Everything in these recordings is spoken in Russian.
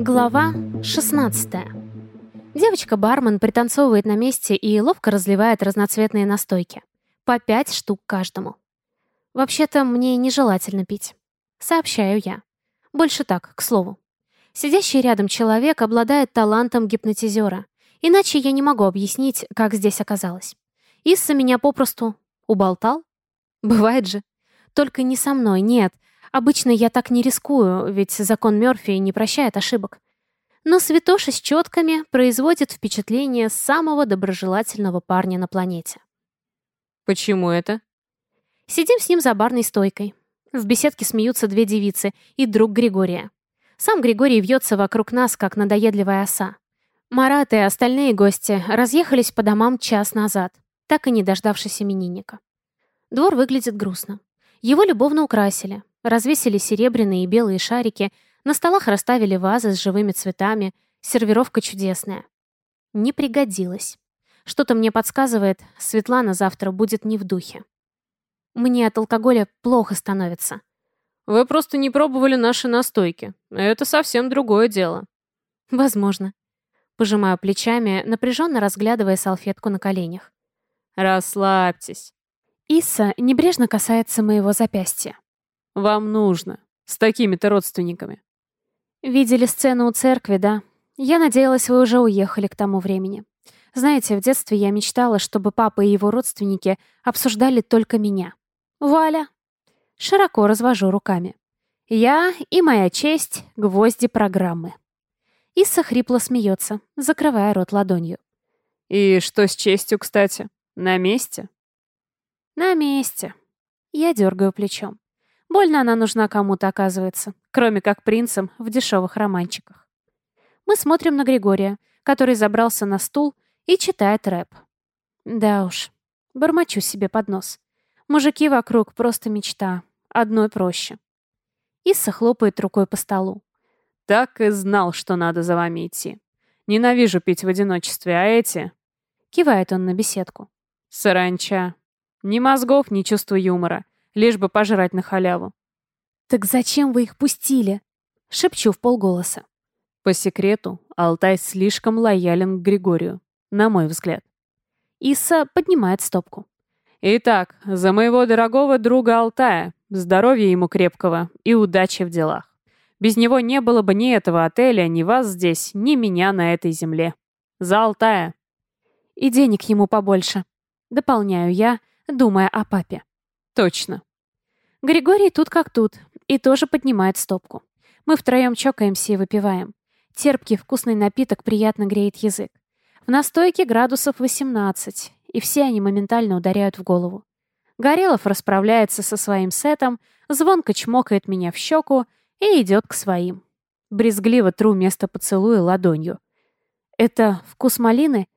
Глава 16 Девочка-бармен пританцовывает на месте и ловко разливает разноцветные настойки. По пять штук каждому. Вообще-то мне нежелательно пить. Сообщаю я. Больше так, к слову. Сидящий рядом человек обладает талантом гипнотизера. Иначе я не могу объяснить, как здесь оказалось. Исса меня попросту уболтал? Бывает же. Только не со мной, нет. Обычно я так не рискую, ведь закон Мёрфи не прощает ошибок. Но святоша с четками производит впечатление самого доброжелательного парня на планете. Почему это? Сидим с ним за барной стойкой. В беседке смеются две девицы и друг Григория. Сам Григорий вьется вокруг нас, как надоедливая оса. Марат и остальные гости разъехались по домам час назад, так и не дождавшись именинника. Двор выглядит грустно. Его любовно украсили, развесили серебряные и белые шарики, на столах расставили вазы с живыми цветами, сервировка чудесная. Не пригодилась. Что-то мне подсказывает, Светлана завтра будет не в духе. Мне от алкоголя плохо становится. Вы просто не пробовали наши настойки. Это совсем другое дело. Возможно. Пожимаю плечами, напряженно разглядывая салфетку на коленях. Расслабьтесь. Исса небрежно касается моего запястья. Вам нужно. С такими-то родственниками. Видели сцену у церкви, да? Я надеялась, вы уже уехали к тому времени. Знаете, в детстве я мечтала, чтобы папа и его родственники обсуждали только меня. Валя. Широко развожу руками. Я и моя честь — гвозди программы. Исса хрипло смеется, закрывая рот ладонью. И что с честью, кстати? На месте? На месте. Я дергаю плечом. Больно она нужна кому-то, оказывается, кроме как принцам в дешевых романчиках. Мы смотрим на Григория, который забрался на стул и читает рэп. Да уж, бормочу себе под нос. Мужики вокруг просто мечта, одной проще. Исса хлопает рукой по столу. Так и знал, что надо за вами идти. Ненавижу пить в одиночестве, а эти... Кивает он на беседку. Саранча. Ни мозгов, ни чувства юмора лишь бы пожрать на халяву. «Так зачем вы их пустили?» — шепчу в полголоса. По секрету, Алтай слишком лоялен к Григорию, на мой взгляд. Иса поднимает стопку. «Итак, за моего дорогого друга Алтая, здоровья ему крепкого и удачи в делах. Без него не было бы ни этого отеля, ни вас здесь, ни меня на этой земле. За Алтая!» «И денег ему побольше», — дополняю я, думая о папе. «Точно. Григорий тут как тут, и тоже поднимает стопку. Мы втроем чокаемся и выпиваем. Терпкий вкусный напиток приятно греет язык. В настойке градусов 18, и все они моментально ударяют в голову. Горелов расправляется со своим сетом, звонко чмокает меня в щеку и идет к своим. Брезгливо тру место поцелуя ладонью. «Это вкус малины?»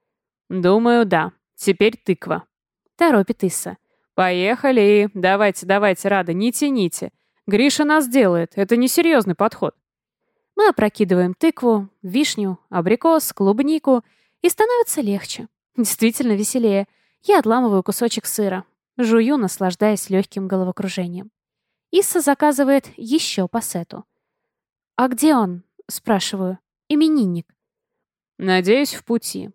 «Думаю, да. Теперь тыква», — торопит Исса. «Поехали! Давайте, давайте, Рада, не тяните. Гриша нас делает, это несерьезный подход». Мы опрокидываем тыкву, вишню, абрикос, клубнику, и становится легче. Действительно веселее. Я отламываю кусочек сыра, жую, наслаждаясь легким головокружением. Исса заказывает еще по сету. «А где он?» — спрашиваю. «Именинник». «Надеюсь, в пути.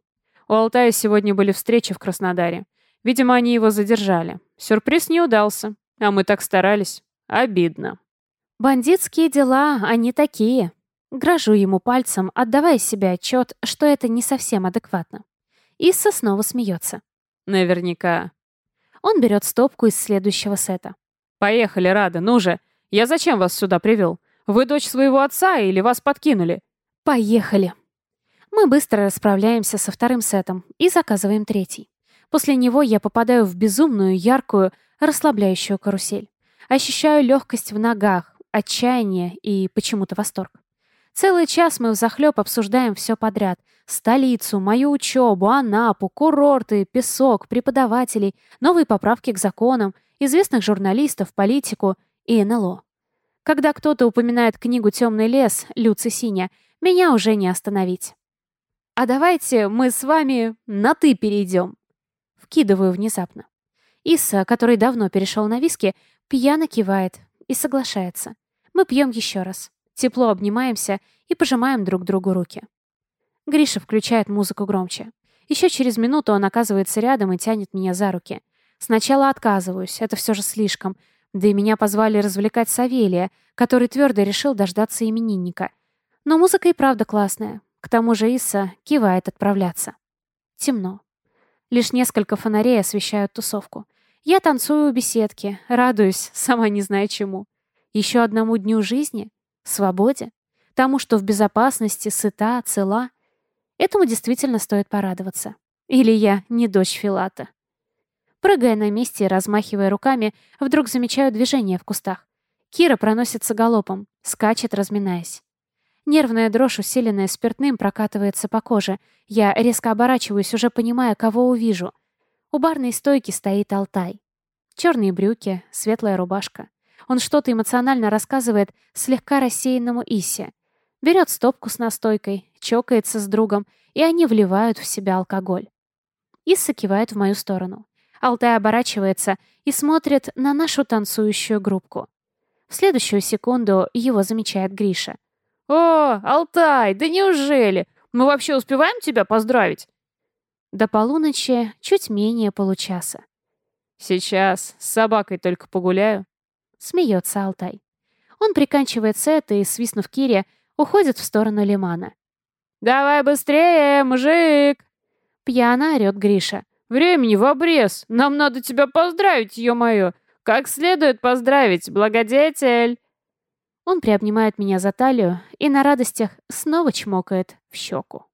У Алтая сегодня были встречи в Краснодаре. Видимо, они его задержали. Сюрприз не удался. А мы так старались. Обидно. Бандитские дела, они такие. Грожу ему пальцем, отдавая себе отчет, что это не совсем адекватно. Исса снова смеется. Наверняка. Он берет стопку из следующего сета. «Поехали, Рада, ну же! Я зачем вас сюда привел? Вы дочь своего отца или вас подкинули?» «Поехали!» Мы быстро расправляемся со вторым сетом и заказываем третий. После него я попадаю в безумную, яркую, расслабляющую карусель. Ощущаю легкость в ногах, отчаяние и почему-то восторг. Целый час мы взахлеб обсуждаем все подряд. Столицу, мою учебу, Анапу, курорты, песок, преподавателей, новые поправки к законам, известных журналистов, политику и НЛО. Когда кто-то упоминает книгу «Темный лес» Люци Синя, меня уже не остановить. А давайте мы с вами на «ты» перейдем. Вкидываю внезапно. Исса, который давно перешел на виски, пьяно кивает и соглашается. Мы пьем еще раз. Тепло обнимаемся и пожимаем друг другу руки. Гриша включает музыку громче. Еще через минуту он оказывается рядом и тянет меня за руки. Сначала отказываюсь, это все же слишком. Да и меня позвали развлекать Савелия, который твердо решил дождаться именинника. Но музыка и правда классная. К тому же Исса кивает отправляться. Темно. Лишь несколько фонарей освещают тусовку. Я танцую у беседки, радуюсь, сама не знаю чему. Еще одному дню жизни? Свободе? Тому, что в безопасности, сыта, цела? Этому действительно стоит порадоваться. Или я не дочь Филата. Прыгая на месте и размахивая руками, вдруг замечаю движение в кустах. Кира проносится галопом, скачет, разминаясь. Нервная дрожь, усиленная спиртным, прокатывается по коже. Я резко оборачиваюсь, уже понимая, кого увижу. У барной стойки стоит Алтай. Черные брюки, светлая рубашка. Он что-то эмоционально рассказывает слегка рассеянному Исе. Берет стопку с настойкой, чокается с другом, и они вливают в себя алкоголь. Исса кивает в мою сторону. Алтай оборачивается и смотрит на нашу танцующую группку. В следующую секунду его замечает Гриша. «О, Алтай, да неужели? Мы вообще успеваем тебя поздравить?» До полуночи чуть менее получаса. «Сейчас с собакой только погуляю», — смеется Алтай. Он приканчивает сет и, свистнув Кире, уходит в сторону лимана. «Давай быстрее, мужик!» Пьяно орёт Гриша. «Времени в обрез! Нам надо тебя поздравить, ё-моё! Как следует поздравить, благодетель!» Он приобнимает меня за талию и на радостях снова чмокает в щеку.